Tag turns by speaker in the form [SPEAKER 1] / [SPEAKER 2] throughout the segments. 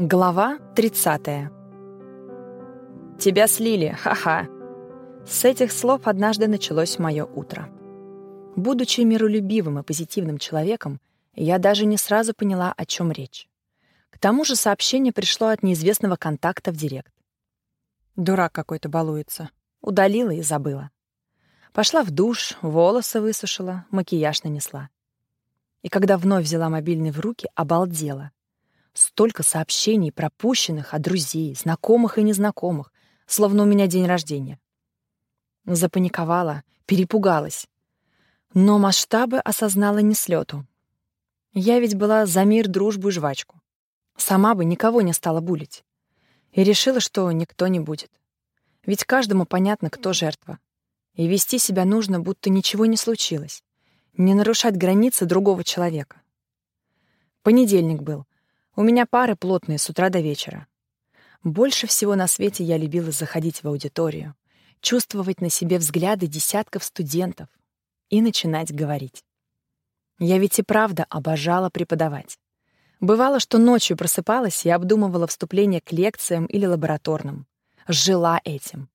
[SPEAKER 1] Глава 30. «Тебя слили, ха-ха!» С этих слов однажды началось мое утро. Будучи миролюбивым и позитивным человеком, я даже не сразу поняла, о чем речь. К тому же сообщение пришло от неизвестного контакта в директ. Дурак какой-то балуется. Удалила и забыла. Пошла в душ, волосы высушила, макияж нанесла. И когда вновь взяла мобильный в руки, обалдела — Столько сообщений, пропущенных от друзей, знакомых и незнакомых, словно у меня день рождения. Запаниковала, перепугалась. Но масштабы осознала не с лету. Я ведь была за мир, дружбу и жвачку. Сама бы никого не стала булить. И решила, что никто не будет. Ведь каждому понятно, кто жертва. И вести себя нужно, будто ничего не случилось. Не нарушать границы другого человека. Понедельник был. У меня пары плотные с утра до вечера. Больше всего на свете я любила заходить в аудиторию, чувствовать на себе взгляды десятков студентов и начинать говорить. Я ведь и правда обожала преподавать. Бывало, что ночью просыпалась и обдумывала вступление к лекциям или лабораторным. Жила этим.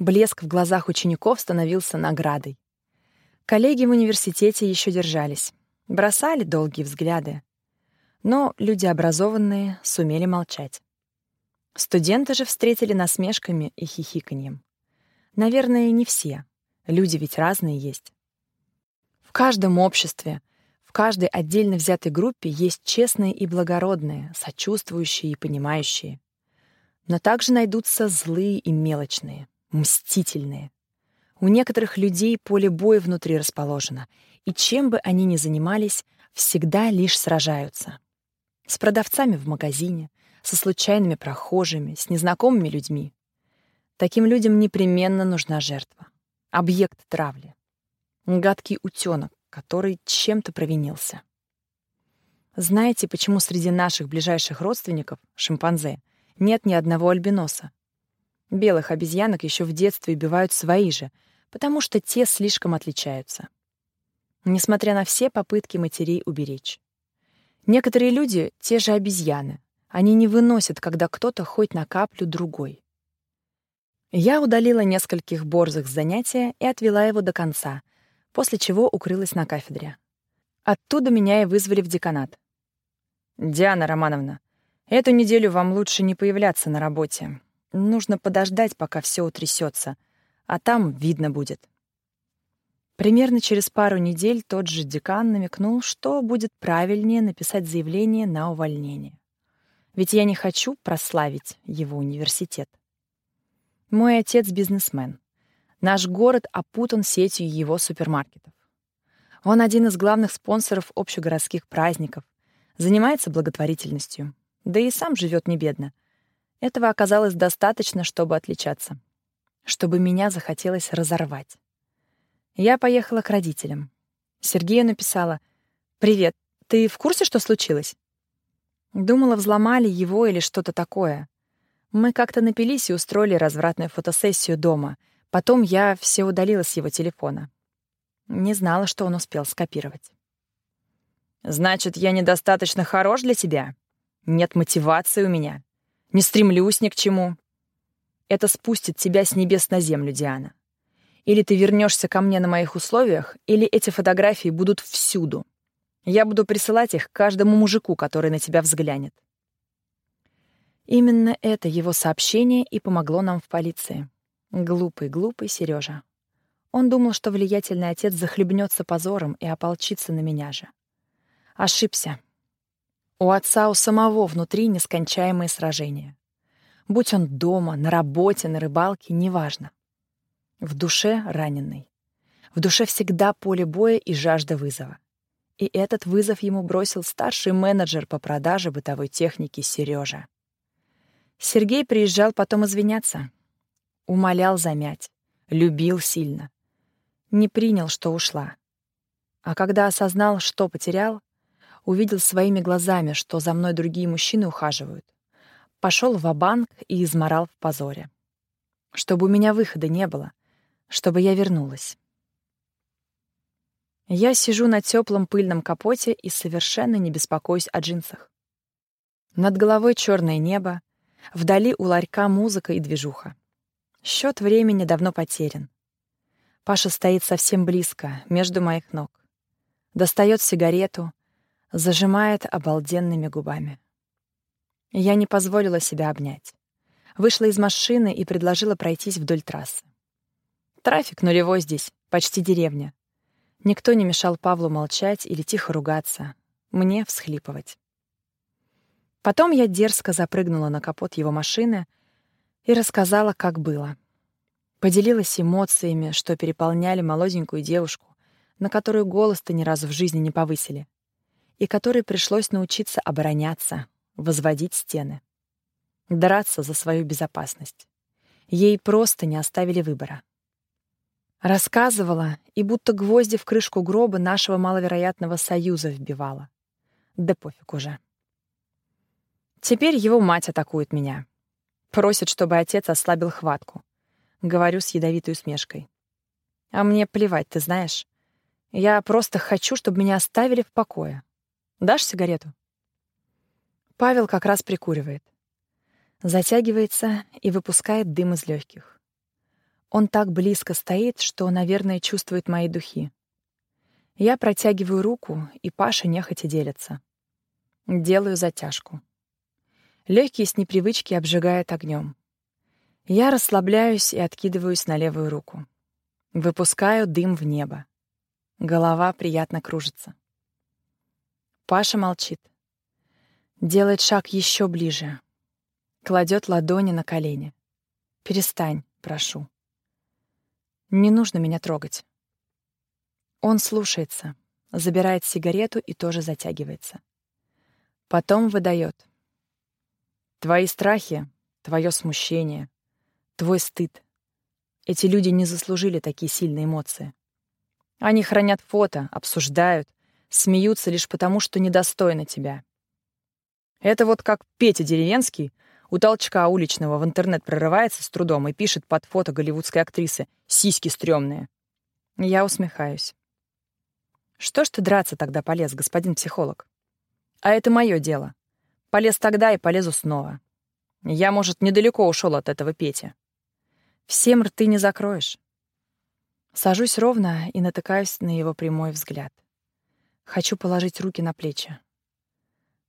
[SPEAKER 1] Блеск в глазах учеников становился наградой. Коллеги в университете еще держались. Бросали долгие взгляды, но люди образованные сумели молчать. Студенты же встретили насмешками и хихиканьем. Наверное, не все. Люди ведь разные есть. В каждом обществе, в каждой отдельно взятой группе есть честные и благородные, сочувствующие и понимающие. Но также найдутся злые и мелочные, мстительные. У некоторых людей поле боя внутри расположено, и чем бы они ни занимались, всегда лишь сражаются с продавцами в магазине, со случайными прохожими, с незнакомыми людьми. Таким людям непременно нужна жертва. Объект травли. Гадкий утенок, который чем-то провинился. Знаете, почему среди наших ближайших родственников, шимпанзе, нет ни одного альбиноса? Белых обезьянок еще в детстве убивают свои же, потому что те слишком отличаются. Несмотря на все попытки матерей уберечь. Некоторые люди — те же обезьяны. Они не выносят, когда кто-то хоть на каплю другой. Я удалила нескольких борзых с занятия и отвела его до конца, после чего укрылась на кафедре. Оттуда меня и вызвали в деканат. «Диана Романовна, эту неделю вам лучше не появляться на работе. Нужно подождать, пока все утрясется, а там видно будет». Примерно через пару недель тот же декан намекнул, что будет правильнее написать заявление на увольнение. Ведь я не хочу прославить его университет. Мой отец — бизнесмен. Наш город опутан сетью его супермаркетов. Он один из главных спонсоров общегородских праздников, занимается благотворительностью, да и сам живет не бедно. Этого оказалось достаточно, чтобы отличаться. Чтобы меня захотелось разорвать. Я поехала к родителям. Сергею написала «Привет, ты в курсе, что случилось?» Думала, взломали его или что-то такое. Мы как-то напились и устроили развратную фотосессию дома. Потом я все удалила с его телефона. Не знала, что он успел скопировать. «Значит, я недостаточно хорош для тебя? Нет мотивации у меня. Не стремлюсь ни к чему. Это спустит тебя с небес на землю, Диана. Или ты вернешься ко мне на моих условиях, или эти фотографии будут всюду. Я буду присылать их каждому мужику, который на тебя взглянет. Именно это его сообщение и помогло нам в полиции. Глупый, глупый Сережа. Он думал, что влиятельный отец захлебнется позором и ополчится на меня же. Ошибся. У отца у самого внутри нескончаемые сражения. Будь он дома, на работе, на рыбалке, неважно. В душе раненый. В душе всегда поле боя и жажда вызова. И этот вызов ему бросил старший менеджер по продаже бытовой техники Сережа. Сергей приезжал потом извиняться. Умолял замять. Любил сильно. Не принял, что ушла. А когда осознал, что потерял, увидел своими глазами, что за мной другие мужчины ухаживают. Пошел в банк и изморал в позоре. Чтобы у меня выхода не было, чтобы я вернулась. Я сижу на теплом пыльном капоте и совершенно не беспокоюсь о джинсах. Над головой черное небо, вдали у ларька музыка и движуха. Счет времени давно потерян. Паша стоит совсем близко, между моих ног. Достает сигарету, зажимает обалденными губами. Я не позволила себя обнять. Вышла из машины и предложила пройтись вдоль трассы. Трафик нулевой здесь, почти деревня. Никто не мешал Павлу молчать или тихо ругаться, мне всхлипывать. Потом я дерзко запрыгнула на капот его машины и рассказала, как было. Поделилась эмоциями, что переполняли молоденькую девушку, на которую голос-то ни разу в жизни не повысили, и которой пришлось научиться обороняться, возводить стены, драться за свою безопасность. Ей просто не оставили выбора. Рассказывала и будто гвозди в крышку гроба нашего маловероятного союза вбивала. Да пофиг уже. Теперь его мать атакует меня. Просит, чтобы отец ослабил хватку. Говорю с ядовитой усмешкой. А мне плевать, ты знаешь. Я просто хочу, чтобы меня оставили в покое. Дашь сигарету? Павел как раз прикуривает. Затягивается и выпускает дым из легких. Он так близко стоит, что, наверное, чувствует мои духи. Я протягиваю руку, и Паша нехотя делится. Делаю затяжку. Легкие с непривычки обжигает огнем. Я расслабляюсь и откидываюсь на левую руку. Выпускаю дым в небо. Голова приятно кружится. Паша молчит. Делает шаг еще ближе. Кладет ладони на колени. «Перестань, прошу». Не нужно меня трогать. Он слушается, забирает сигарету и тоже затягивается. Потом выдает. Твои страхи, твое смущение, твой стыд. Эти люди не заслужили такие сильные эмоции. Они хранят фото, обсуждают, смеются лишь потому, что недостойны тебя. Это вот как Петя деревенский — у толчка уличного в интернет прорывается с трудом и пишет под фото голливудской актрисы «Сиськи стрёмные». Я усмехаюсь. Что ж ты драться тогда полез, господин психолог? А это мое дело. Полез тогда и полезу снова. Я, может, недалеко ушел от этого Пети. Всем рты не закроешь. Сажусь ровно и натыкаюсь на его прямой взгляд. Хочу положить руки на плечи.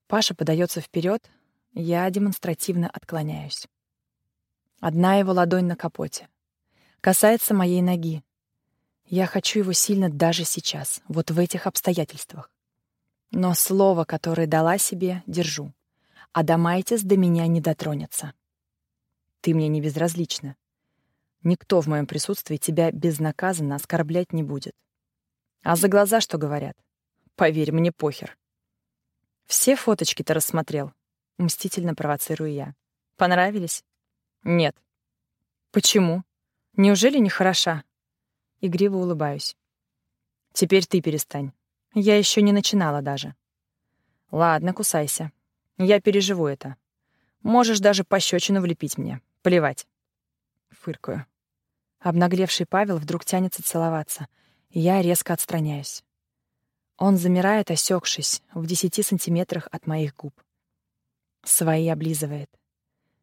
[SPEAKER 1] Паша подается вперед, я демонстративно отклоняюсь. Одна его ладонь на капоте. Касается моей ноги. Я хочу его сильно даже сейчас, вот в этих обстоятельствах. Но слово, которое дала себе, держу. А Дамайтис до меня не дотронется. Ты мне не безразлична. Никто в моем присутствии тебя безнаказанно оскорблять не будет. А за глаза что говорят? Поверь, мне похер. Все фоточки-то рассмотрел. Мстительно провоцирую я. Понравились? Нет. Почему? Неужели не хороша? Игриво улыбаюсь. Теперь ты перестань. Я еще не начинала даже. Ладно, кусайся. Я переживу это. Можешь даже пощечину влепить мне. Плевать. Фыркаю. Обнаглевший Павел вдруг тянется целоваться. Я резко отстраняюсь. Он замирает, осекшись, в десяти сантиметрах от моих губ. Свои облизывает.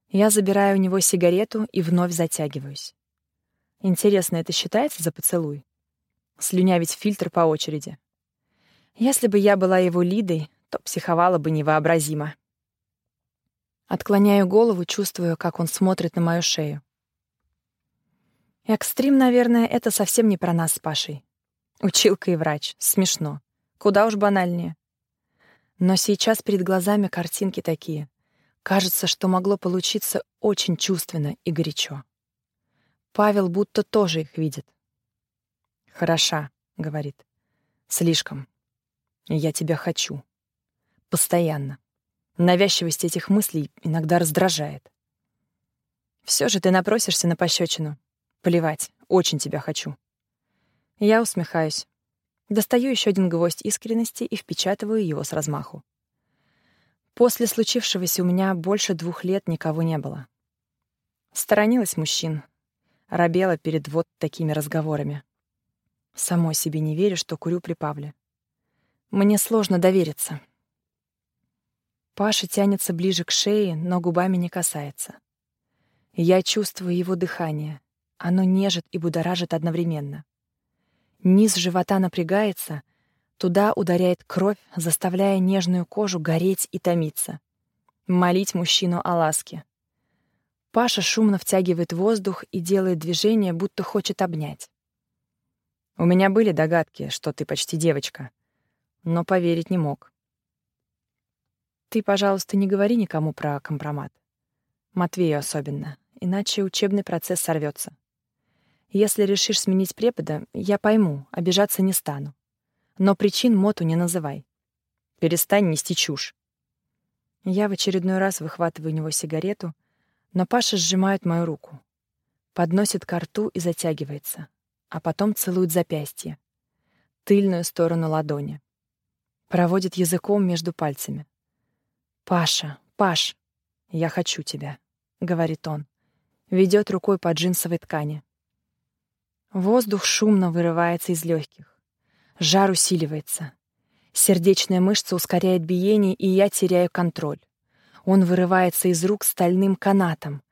[SPEAKER 1] Я забираю у него сигарету и вновь затягиваюсь. Интересно, это считается за поцелуй? Слюнявить фильтр по очереди. Если бы я была его Лидой, то психовала бы невообразимо. Отклоняю голову, чувствую, как он смотрит на мою шею. Экстрим, наверное, это совсем не про нас с Пашей. Училка и врач. Смешно. Куда уж банальнее. Но сейчас перед глазами картинки такие. Кажется, что могло получиться очень чувственно и горячо. Павел будто тоже их видит. «Хороша», — говорит. «Слишком. Я тебя хочу. Постоянно. Навязчивость этих мыслей иногда раздражает. Все же ты напросишься на пощечину. Плевать, очень тебя хочу». Я усмехаюсь. Достаю еще один гвоздь искренности и впечатываю его с размаху. После случившегося у меня больше двух лет никого не было. Сторонилась мужчин, робела перед вот такими разговорами. Самой себе не верю, что курю при Павле. Мне сложно довериться. Паша тянется ближе к шее, но губами не касается. Я чувствую его дыхание. Оно нежит и будоражит одновременно. Низ живота напрягается, туда ударяет кровь, заставляя нежную кожу гореть и томиться. Молить мужчину о ласке. Паша шумно втягивает воздух и делает движение, будто хочет обнять. «У меня были догадки, что ты почти девочка, но поверить не мог. Ты, пожалуйста, не говори никому про компромат. Матвею особенно, иначе учебный процесс сорвется. Если решишь сменить препода, я пойму, обижаться не стану. Но причин Моту не называй. Перестань нести чушь. Я в очередной раз выхватываю у него сигарету, но Паша сжимает мою руку, подносит ко рту и затягивается, а потом целует запястье, тыльную сторону ладони. Проводит языком между пальцами. «Паша, Паш, я хочу тебя», — говорит он. Ведет рукой по джинсовой ткани. Воздух шумно вырывается из легких. Жар усиливается. Сердечная мышца ускоряет биение, и я теряю контроль. Он вырывается из рук стальным канатом.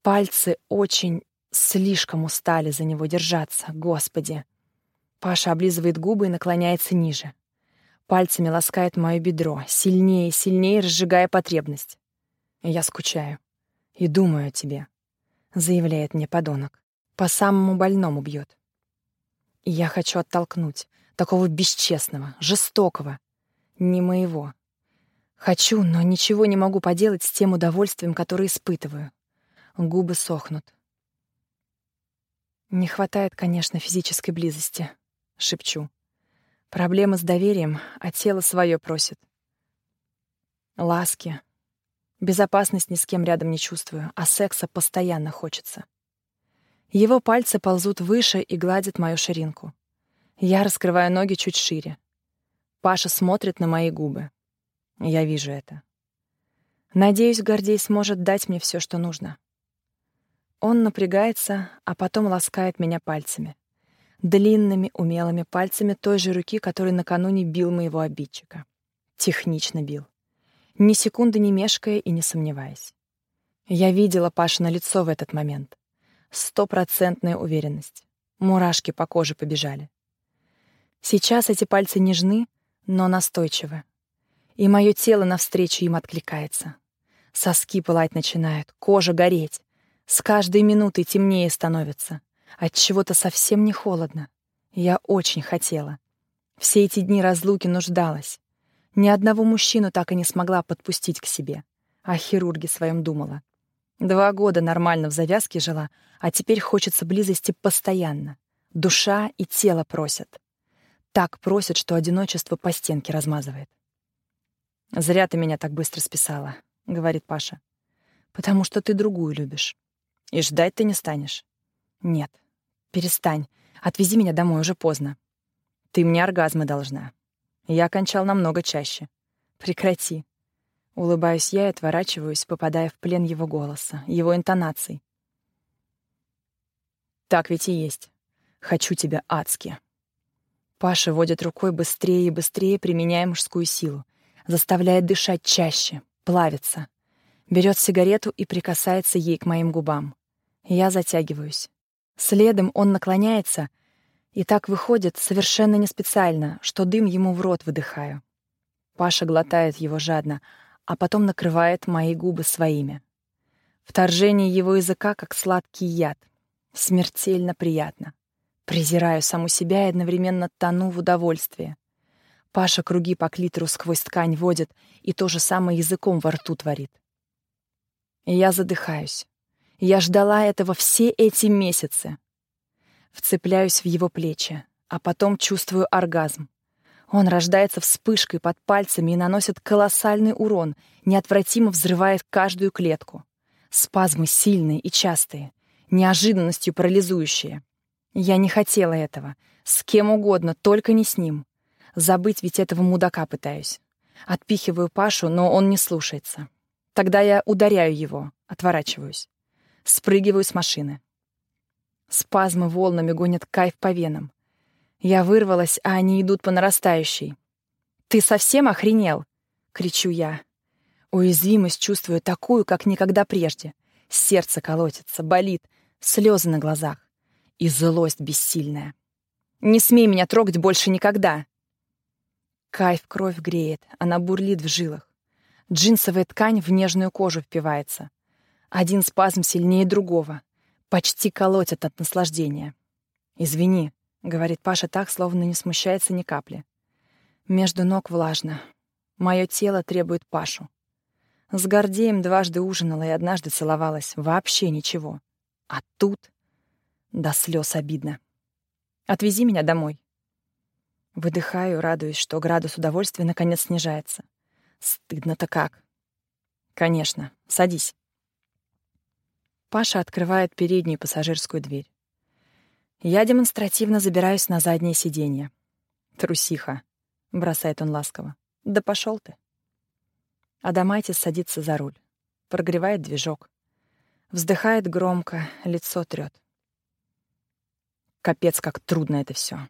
[SPEAKER 1] Пальцы очень, слишком устали за него держаться, господи. Паша облизывает губы и наклоняется ниже. Пальцами ласкает мое бедро, сильнее и сильнее разжигая потребность. Я скучаю. И думаю о тебе, заявляет мне подонок. По самому больному бьет. И я хочу оттолкнуть, такого бесчестного, жестокого, не моего. Хочу, но ничего не могу поделать с тем удовольствием, которое испытываю. Губы сохнут. Не хватает, конечно, физической близости, шепчу. Проблемы с доверием, а тело свое просит. Ласки. Безопасность ни с кем рядом не чувствую, а секса постоянно хочется. Его пальцы ползут выше и гладят мою ширинку. Я раскрываю ноги чуть шире. Паша смотрит на мои губы. Я вижу это. Надеюсь, Гордей сможет дать мне все, что нужно. Он напрягается, а потом ласкает меня пальцами длинными, умелыми пальцами той же руки, который накануне бил моего обидчика. Технично бил. Ни секунды не мешкая и не сомневаясь. Я видела Паша на лицо в этот момент. Стопроцентная уверенность. Мурашки по коже побежали. Сейчас эти пальцы нежны, но настойчивы. И мое тело навстречу им откликается. Соски пылать начинают, кожа гореть. С каждой минутой темнее становится. От чего-то совсем не холодно. Я очень хотела. Все эти дни разлуки нуждалась. Ни одного мужчину так и не смогла подпустить к себе. О хирурге своем думала. Два года нормально в завязке жила, а теперь хочется близости постоянно. Душа и тело просят. Так просят, что одиночество по стенке размазывает. «Зря ты меня так быстро списала», — говорит Паша. «Потому что ты другую любишь. И ждать ты не станешь». «Нет, Перестань. Отвези меня домой, уже поздно. Ты мне оргазмы должна. Я кончал намного чаще. Прекрати. Улыбаюсь я и отворачиваюсь, попадая в плен его голоса, его интонаций. Так ведь и есть. Хочу тебя адски. Паша водит рукой быстрее и быстрее, применяя мужскую силу. Заставляет дышать чаще, плавится. Берет сигарету и прикасается ей к моим губам. Я затягиваюсь. Следом он наклоняется, и так выходит совершенно не специально, что дым ему в рот выдыхаю. Паша глотает его жадно, а потом накрывает мои губы своими. Вторжение его языка как сладкий яд. Смертельно приятно. Презираю саму себя и одновременно тону в удовольствии. Паша круги по клитору сквозь ткань водит и то же самое языком во рту творит. Я задыхаюсь. Я ждала этого все эти месяцы. Вцепляюсь в его плечи, а потом чувствую оргазм. Он рождается вспышкой под пальцами и наносит колоссальный урон, неотвратимо взрывает каждую клетку. Спазмы сильные и частые, неожиданностью парализующие. Я не хотела этого. С кем угодно, только не с ним. Забыть ведь этого мудака пытаюсь. Отпихиваю Пашу, но он не слушается. Тогда я ударяю его, отворачиваюсь. Спрыгиваю с машины. Спазмы волнами гонят кайф по венам. Я вырвалась, а они идут по нарастающей. «Ты совсем охренел?» — кричу я. Уязвимость чувствую такую, как никогда прежде. Сердце колотится, болит, слезы на глазах и злость бессильная. Не смей меня трогать больше никогда. Кайф кровь греет, она бурлит в жилах. Джинсовая ткань в нежную кожу впивается. Один спазм сильнее другого. Почти колотят от наслаждения. «Извини», — говорит Паша так, словно не смущается ни капли. Между ног влажно. Мое тело требует Пашу. С Гордеем дважды ужинала и однажды целовалась. Вообще ничего. А тут до слез обидно. Отвези меня домой. Выдыхаю, радуюсь, что градус удовольствия наконец снижается. Стыдно-то как. Конечно, садись. Паша открывает переднюю пассажирскую дверь. Я демонстративно забираюсь на заднее сиденье. Трусиха, бросает он ласково. Да пошел ты. Адамайтис садится за руль, прогревает движок. Вздыхает громко, лицо трёт. Капец, как трудно это все.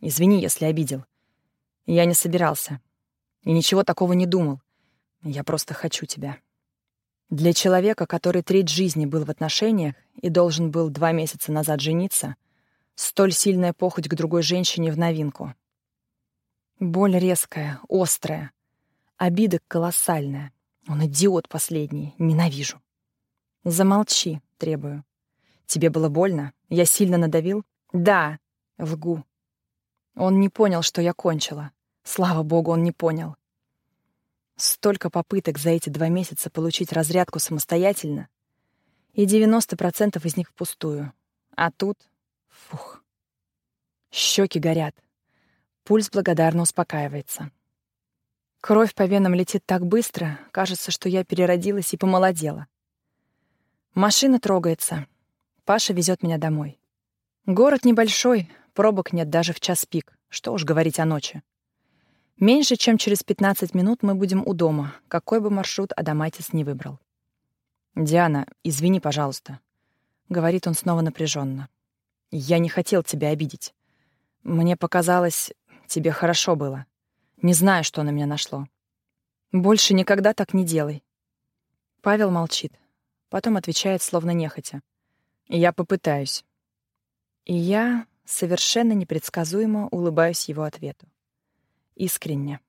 [SPEAKER 1] Извини, если обидел. Я не собирался. И ничего такого не думал. Я просто хочу тебя. Для человека, который треть жизни был в отношениях и должен был два месяца назад жениться, столь сильная похоть к другой женщине в новинку. Боль резкая, острая. Обида колоссальная. Он идиот последний. Ненавижу. Замолчи, требую. Тебе было больно? Я сильно надавил? Да, лгу. Он не понял, что я кончила. Слава богу, он не понял. Столько попыток за эти два месяца получить разрядку самостоятельно, и 90% из них впустую. А тут... Фух. Щеки горят. Пульс благодарно успокаивается. Кровь по венам летит так быстро, кажется, что я переродилась и помолодела. Машина трогается. Паша везет меня домой. Город небольшой, пробок нет даже в час пик, что уж говорить о ночи. Меньше чем через 15 минут мы будем у дома, какой бы маршрут Адамайтис не выбрал. «Диана, извини, пожалуйста», — говорит он снова напряженно. «Я не хотел тебя обидеть. Мне показалось, тебе хорошо было. Не знаю, что на меня нашло. Больше никогда так не делай». Павел молчит, потом отвечает словно нехотя. «Я попытаюсь». И я совершенно непредсказуемо улыбаюсь его ответу. Искренне.